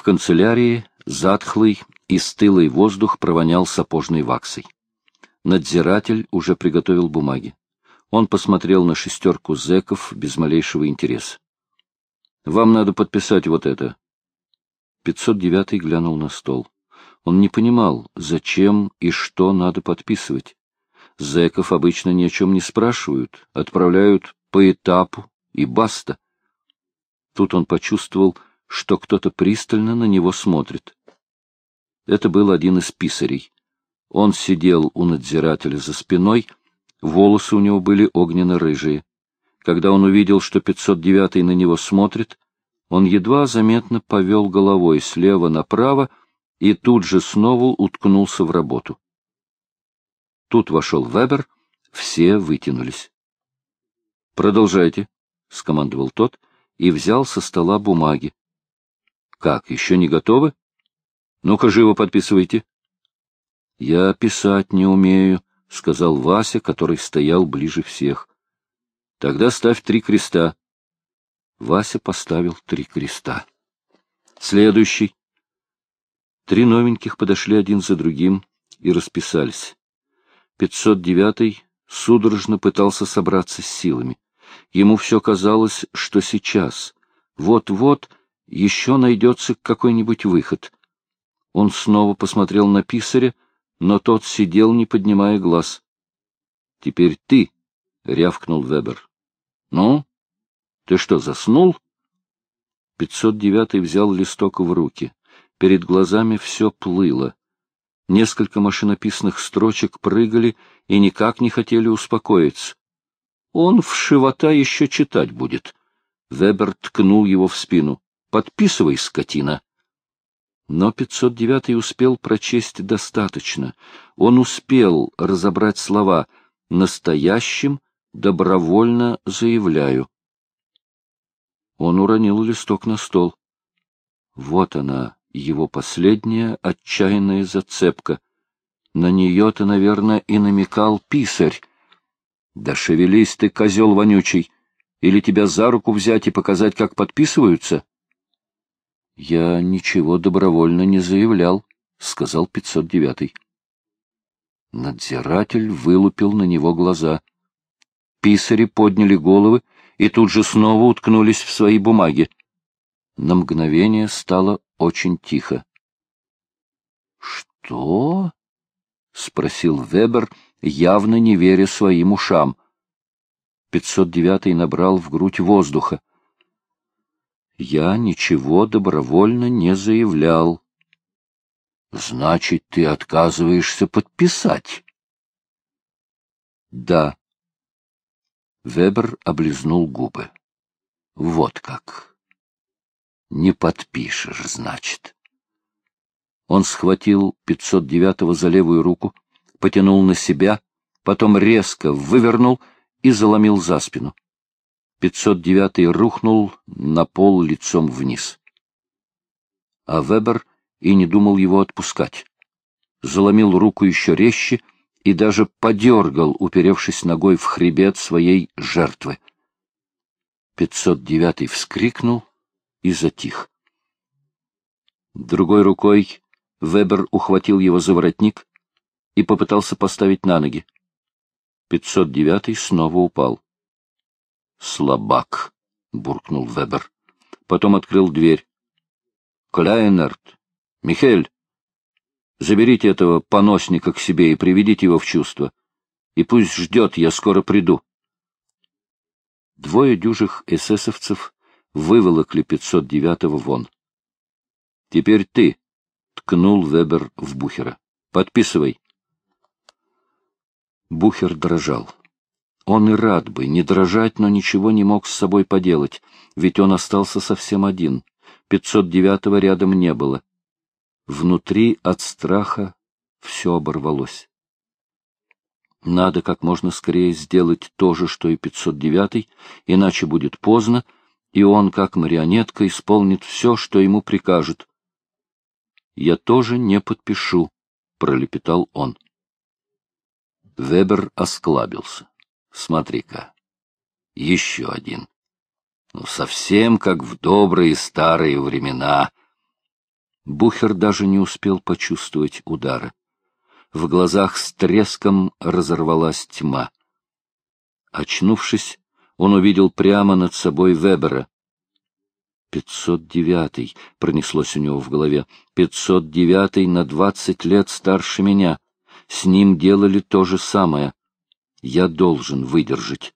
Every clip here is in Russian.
В канцелярии затхлый и стылый воздух провонял сапожной ваксой. Надзиратель уже приготовил бумаги. Он посмотрел на шестерку зэков без малейшего интереса. — Вам надо подписать вот это. 509-й глянул на стол. Он не понимал, зачем и что надо подписывать. Зэков обычно ни о чем не спрашивают, отправляют по этапу и баста. Тут он почувствовал, что кто-то пристально на него смотрит. Это был один из писарей. Он сидел у надзирателя за спиной, волосы у него были огненно-рыжие. Когда он увидел, что 509-й на него смотрит, он едва заметно повел головой слева направо и тут же снова уткнулся в работу. Тут вошел Вебер, все вытянулись. — Продолжайте, — скомандовал тот и взял со стола бумаги. — Как, еще не готовы? Ну-ка, живо подписывайте. — Я писать не умею, — сказал Вася, который стоял ближе всех. — Тогда ставь три креста. Вася поставил три креста. Следующий. Три новеньких подошли один за другим и расписались. 509-й судорожно пытался собраться с силами. Ему все казалось, что сейчас, вот-вот, еще найдется какой-нибудь выход. Он снова посмотрел на писаря, но тот сидел, не поднимая глаз. — Теперь ты, — рявкнул Вебер. — Ну, ты что, заснул? 509-й взял листок в руки. Перед глазами все плыло. Несколько машинописных строчек прыгали и никак не хотели успокоиться. Он в живота еще читать будет. Вебер ткнул его в спину. «Подписывай, скотина!» Но 509 успел прочесть достаточно. Он успел разобрать слова «настоящим добровольно заявляю». Он уронил листок на стол. Вот она, его последняя отчаянная зацепка. На нее-то, наверное, и намекал писарь. Да шевелись ты, козел вонючий! Или тебя за руку взять и показать, как подписываются? Я ничего добровольно не заявлял, — сказал 509-й. Надзиратель вылупил на него глаза. Писари подняли головы и тут же снова уткнулись в свои бумаги. На мгновение стало очень тихо. — Что? — спросил Вебер, явно не веря своим ушам. 509-й набрал в грудь воздуха. Я ничего добровольно не заявлял. Значит, ты отказываешься подписать? Да. Вебер облизнул губы. Вот как. Не подпишешь, значит. Он схватил 509-го за левую руку, потянул на себя, потом резко вывернул и заломил за спину. 509-й рухнул на пол лицом вниз. А Вебер и не думал его отпускать. Заломил руку еще резче и даже подергал, уперевшись ногой в хребет своей жертвы. 509-й вскрикнул и затих. Другой рукой Вебер ухватил его за воротник и попытался поставить на ноги. 509-й снова упал. «Слабак», — буркнул Вебер. Потом открыл дверь. «Кляйнерт! Михель! Заберите этого поносника к себе и приведите его в чувство. И пусть ждет, я скоро приду». Двое дюжих эсэсовцев выволокли 509-го вон. «Теперь ты», — ткнул Вебер в Бухера. «Подписывай». Бухер дрожал. Он и рад бы не дрожать, но ничего не мог с собой поделать, ведь он остался совсем один. 509-го рядом не было. Внутри от страха все оборвалось. Надо как можно скорее сделать то же, что и 509-й, иначе будет поздно, и он, как марионетка, исполнит все, что ему прикажут. «Я тоже не подпишу», — пролепетал он. Вебер осклабился. Смотри-ка, еще один. Ну, совсем как в добрые старые времена. Бухер даже не успел почувствовать удара. В глазах с треском разорвалась тьма. Очнувшись, он увидел прямо над собой Вебера. «Пятьсот девятый», — пронеслось у него в голове, — «пятьсот девятый на двадцать лет старше меня. С ним делали то же самое. Я должен выдержать».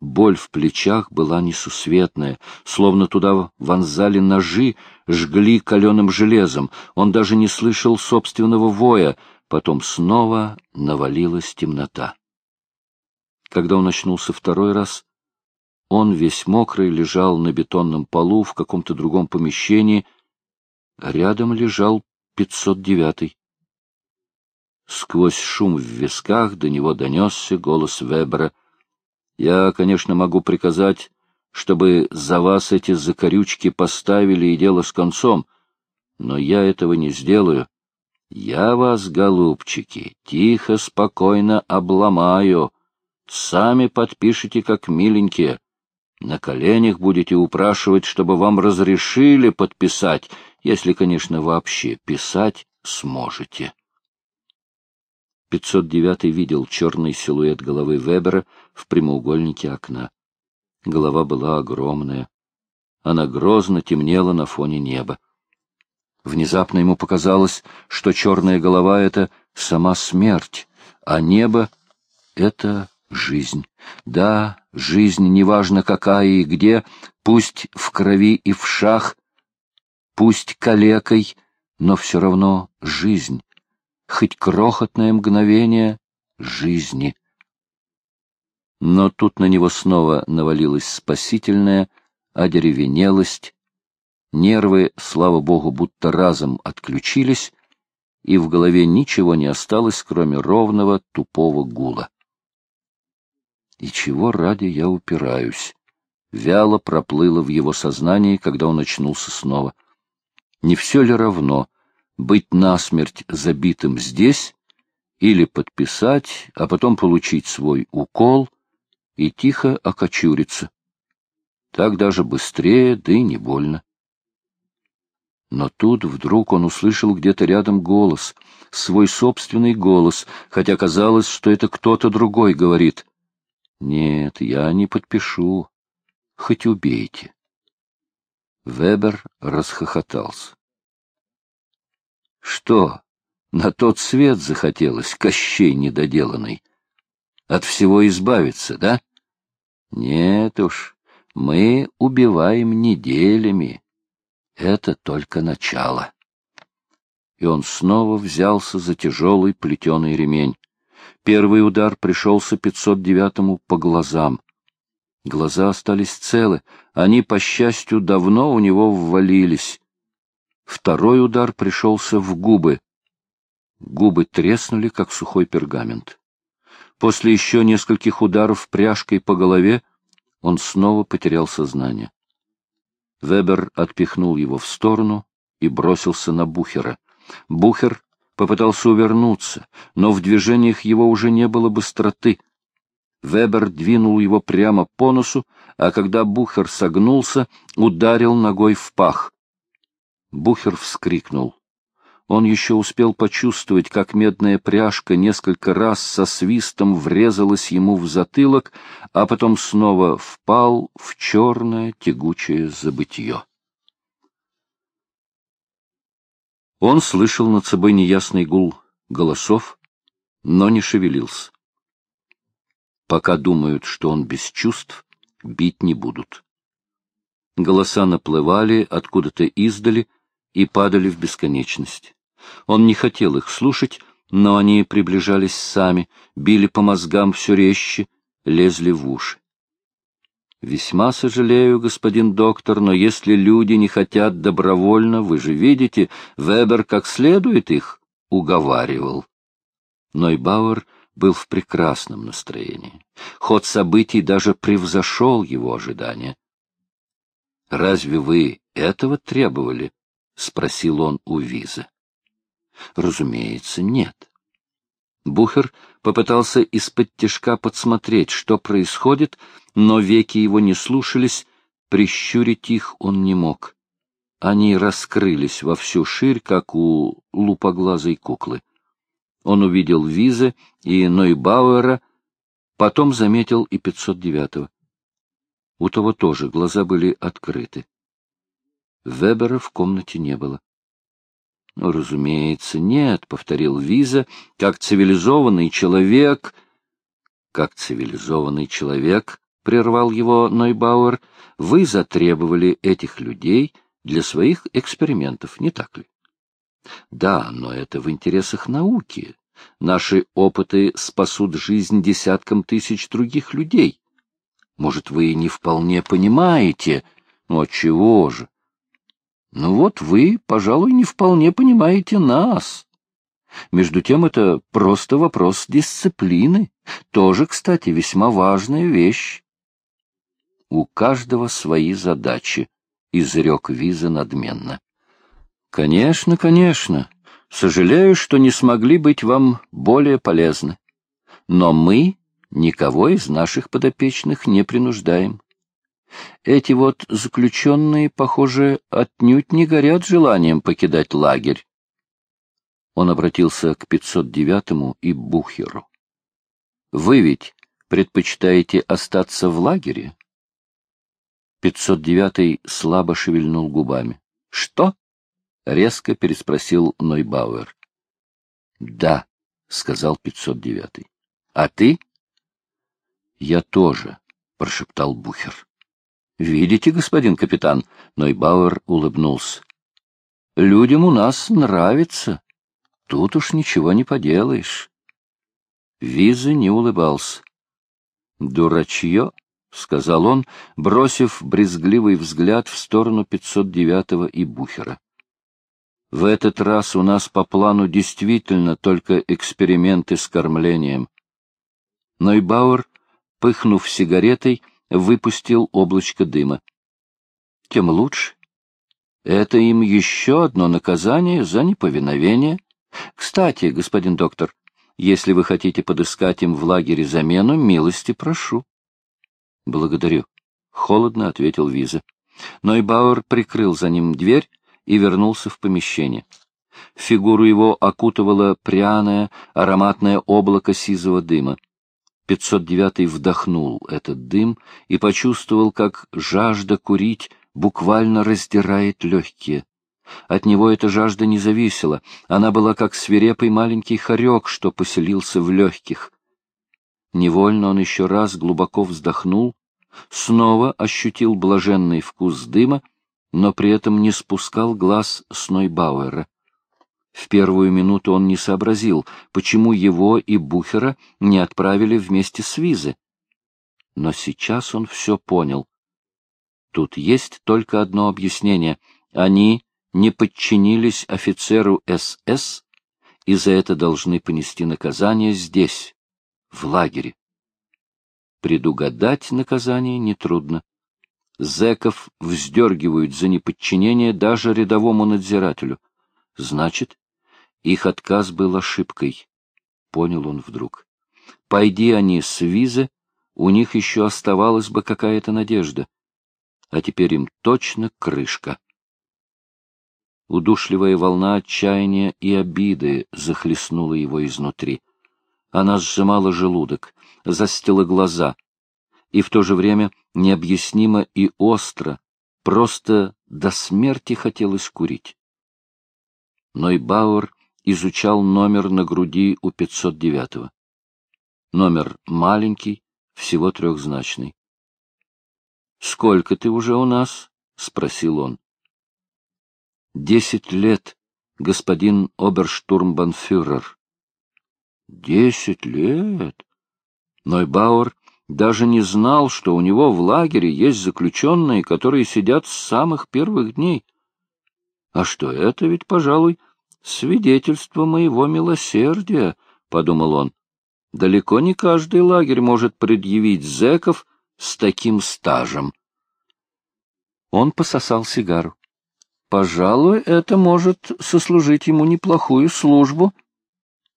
Боль в плечах была несусветная, словно туда вонзали ножи, жгли каленым железом. Он даже не слышал собственного воя, потом снова навалилась темнота. Когда он очнулся второй раз, он весь мокрый лежал на бетонном полу в каком-то другом помещении. Рядом лежал 509-й. Сквозь шум в висках до него донесся голос Вебера — я, конечно, могу приказать, чтобы за вас эти закорючки поставили и дело с концом, но я этого не сделаю. Я вас, голубчики, тихо, спокойно обломаю. Сами подпишите, как миленькие. На коленях будете упрашивать, чтобы вам разрешили подписать, если, конечно, вообще писать сможете. 509 видел черный силуэт головы Вебера в прямоугольнике окна. Голова была огромная. Она грозно темнела на фоне неба. Внезапно ему показалось, что черная голова — это сама смерть, а небо — это жизнь. Да, жизнь, неважно какая и где, пусть в крови и в шах, пусть калекой, но все равно жизнь хоть крохотное мгновение жизни. Но тут на него снова навалилась спасительная одеревенелость, нервы, слава богу, будто разом отключились, и в голове ничего не осталось, кроме ровного тупого гула. И чего ради я упираюсь? Вяло проплыло в его сознании, когда он очнулся снова. Не все ли равно, быть насмерть забитым здесь или подписать, а потом получить свой укол и тихо окочуриться. Так даже быстрее, да и не больно. Но тут вдруг он услышал где-то рядом голос, свой собственный голос, хотя казалось, что это кто-то другой говорит. «Нет, я не подпишу. Хоть убейте». Вебер расхохотался. Что, на тот свет захотелось, Кощей недоделанный? От всего избавиться, да? Нет уж, мы убиваем неделями. Это только начало. И он снова взялся за тяжелый плетеный ремень. Первый удар пришелся 509-му по глазам. Глаза остались целы, они, по счастью, давно у него ввалились. Второй удар пришелся в губы. Губы треснули, как сухой пергамент. После еще нескольких ударов пряжкой по голове он снова потерял сознание. Вебер отпихнул его в сторону и бросился на Бухера. Бухер попытался увернуться, но в движениях его уже не было быстроты. Вебер двинул его прямо по носу, а когда Бухер согнулся, ударил ногой в пах. Бухер вскрикнул. Он еще успел почувствовать, как медная пряжка несколько раз со свистом врезалась ему в затылок, а потом снова впал в черное тягучее забытье. Он слышал над собой неясный гул голосов, но не шевелился. Пока думают, что он без чувств, бить не будут. Голоса наплывали откуда-то издали, и падали в бесконечность. Он не хотел их слушать, но они приближались сами, били по мозгам все резче, лезли в уши. Весьма сожалею, господин доктор, но если люди не хотят добровольно, вы же видите, Вебер как следует их уговаривал. Нойбауэр был в прекрасном настроении. Ход событий даже превзошел его ожидания. Разве вы этого требовали? — спросил он у Визы. Разумеется, нет. Бухер попытался из-под тяжка подсмотреть, что происходит, но веки его не слушались, прищурить их он не мог. Они раскрылись во всю ширь, как у лупоглазой куклы. Он увидел Визы и Нойбауэра, потом заметил и 509-го. У того тоже глаза были открыты. Вебера в комнате не было. — Ну, разумеется, нет, — повторил Виза, — как цивилизованный человек... — Как цивилизованный человек, — прервал его Нойбауэр, — вы затребовали этих людей для своих экспериментов, не так ли? Да, но это в интересах науки. Наши опыты спасут жизнь десяткам тысяч других людей. Может, вы не вполне понимаете, но чего же? Ну вот вы, пожалуй, не вполне понимаете нас. Между тем это просто вопрос дисциплины, тоже, кстати, весьма важная вещь. У каждого свои задачи, — изрек Виза надменно. — Конечно, конечно. Сожалею, что не смогли быть вам более полезны. Но мы никого из наших подопечных не принуждаем. Эти вот заключенные, похоже, отнюдь не горят желанием покидать лагерь. Он обратился к 509-му и Бухеру. — Вы ведь предпочитаете остаться в лагере? 509-й слабо шевельнул губами. — Что? — резко переспросил Нойбауэр. — Да, — сказал 509-й. — А ты? — Я тоже, — прошептал Бухер. — Видите, господин капитан, Нойбауэр улыбнулся. — Людям у нас нравится. Тут уж ничего не поделаешь. Виза не улыбался. — Дурачье, — сказал он, бросив брезгливый взгляд в сторону 509-го и Бухера. — В этот раз у нас по плану действительно только эксперименты с кормлением. Нойбауэр, пыхнув сигаретой, — выпустил облачко дыма. Тем лучше. Это им еще одно наказание за неповиновение. Кстати, господин доктор, если вы хотите подыскать им в лагере замену, милости прошу. — Благодарю. — холодно ответил Виза. Но и Бауэр прикрыл за ним дверь и вернулся в помещение. Фигуру его окутывало пряное, ароматное облако сизого дыма. 509 вдохнул этот дым и почувствовал, как жажда курить буквально раздирает легкие. От него эта жажда не зависела, она была как свирепый маленький хорек, что поселился в легких. Невольно он еще раз глубоко вздохнул, снова ощутил блаженный вкус дыма, но при этом не спускал глаз с Нойбауэра. В первую минуту он не сообразил, почему его и Бухера не отправили вместе с Визы. Но сейчас он все понял. Тут есть только одно объяснение. Они не подчинились офицеру СС и за это должны понести наказание здесь, в лагере. Предугадать наказание нетрудно. Зеков вздергивают за неподчинение даже рядовому надзирателю. Значит, их отказ был ошибкой, — понял он вдруг. Пойди они с визы, у них еще оставалась бы какая-то надежда. А теперь им точно крышка. Удушливая волна отчаяния и обиды захлестнула его изнутри. Она сжимала желудок, застила глаза, и в то же время необъяснимо и остро, просто до смерти хотелось курить. Но и Бауэр изучал номер на груди у 509-го. Номер маленький, всего трехзначный. — Сколько ты уже у нас? — спросил он. — Десять лет, господин оберштурмбанфюрер. — Десять лет? Нойбауэр даже не знал, что у него в лагере есть заключенные, которые сидят с самых первых дней. А что это ведь, пожалуй, свидетельство моего милосердия, — подумал он. Далеко не каждый лагерь может предъявить зэков с таким стажем. Он пососал сигару. Пожалуй, это может сослужить ему неплохую службу.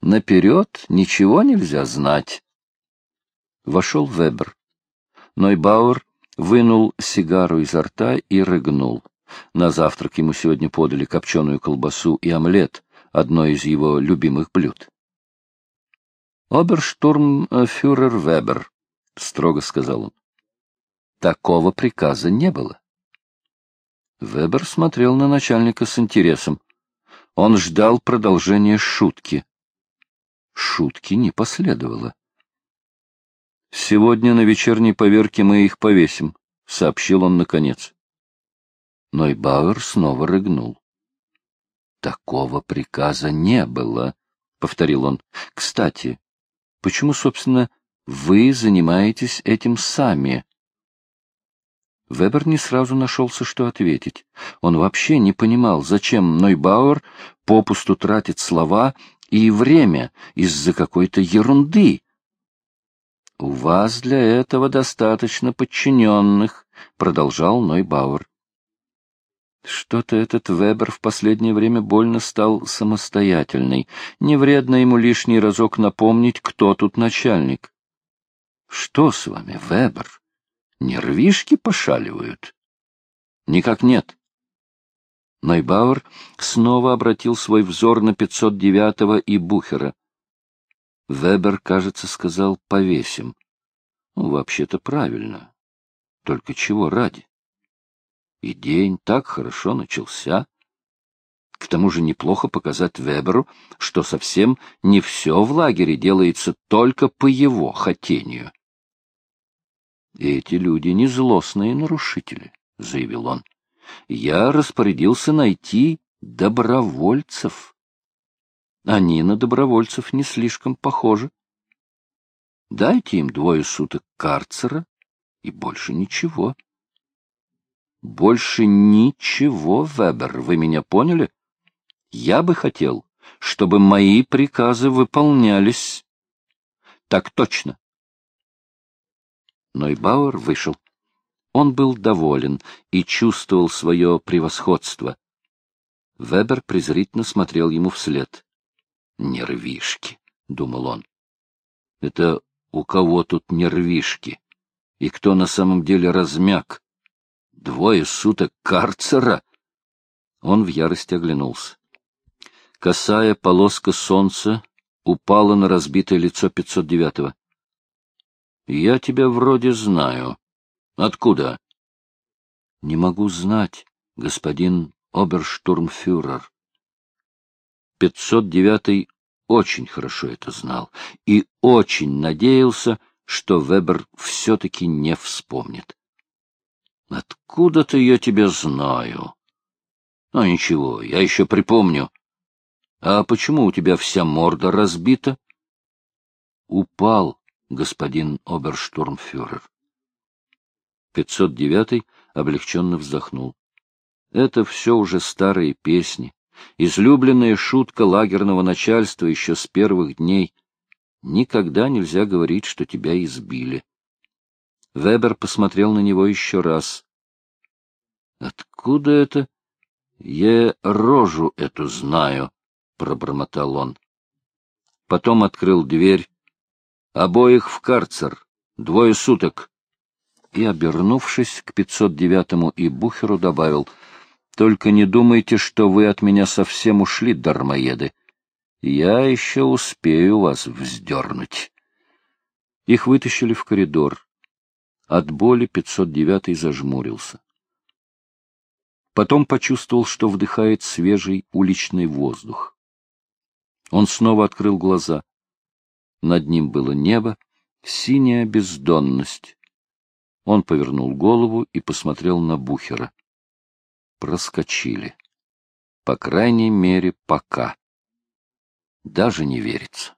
Наперед ничего нельзя знать. Вошел Вебер. Нойбауэр вынул сигару изо рта и рыгнул. На завтрак ему сегодня подали копченую колбасу и омлет, одно из его любимых блюд. «Оберштурмфюрер Вебер», — строго сказал он. «Такого приказа не было». Вебер смотрел на начальника с интересом. Он ждал продолжения шутки. Шутки не последовало. «Сегодня на вечерней поверке мы их повесим», — сообщил он наконец. Нойбауэр снова рыгнул. «Такого приказа не было», — повторил он. «Кстати, почему, собственно, вы занимаетесь этим сами?» Вебер не сразу нашелся, что ответить. Он вообще не понимал, зачем Нойбауэр попусту тратит слова и время из-за какой-то ерунды. — У вас для этого достаточно подчиненных, — продолжал Нойбауэр. Что-то этот Вебер в последнее время больно стал самостоятельный. Не вредно ему лишний разок напомнить, кто тут начальник. — Что с вами, Вебер? Нервишки пошаливают? — Никак нет. Нойбауэр снова обратил свой взор на 509-го и Бухера. Вебер, кажется, сказал «повесим». Ну, вообще-то правильно. Только чего ради? И день так хорошо начался. К тому же неплохо показать Веберу, что совсем не все в лагере делается только по его хотению. «Эти люди не злостные нарушители», — заявил он. «Я распорядился найти добровольцев. Они на добровольцев не слишком похожи. Дайте им двое суток карцера и больше ничего». Больше ничего, Вебер, вы меня поняли? Я бы хотел, чтобы мои приказы выполнялись. Так точно. Нойбауэр вышел. Он был доволен и чувствовал свое превосходство. Вебер презрительно смотрел ему вслед. «Нервишки», — думал он. «Это у кого тут нервишки? И кто на самом деле размяк? Двое суток карцера? Он в ярости оглянулся. Косая полоска солнца упала на разбитое лицо 509-го. — Я тебя вроде знаю. Откуда? — Не могу знать, господин оберштурмфюрер. 509-й очень хорошо это знал и очень надеялся, что Вебер все-таки не вспомнит. Откуда-то я тебя знаю. Ну, ничего, я еще припомню. А почему у тебя вся морда разбита? Упал, господин оберштурмфюрер. 509-й облегченно вздохнул. Это все уже старые песни, излюбленная шутка лагерного начальства еще с первых дней. Никогда нельзя говорить, что тебя избили. Вебер посмотрел на него еще раз. — Откуда это? — Я рожу эту знаю, — пробормотал он. Потом открыл дверь. — Обоих в карцер. Двое суток. И, обернувшись к 509-му и Бухеру, добавил, — Только не думайте, что вы от меня совсем ушли, дармоеды. Я еще успею вас вздернуть. Их вытащили в коридор. От боли 509-й зажмурился. Потом почувствовал, что вдыхает свежий уличный воздух. Он снова открыл глаза. Над ним было небо, синяя бездонность. Он повернул голову и посмотрел на Бухера. Проскочили. По крайней мере, пока. Даже не верится.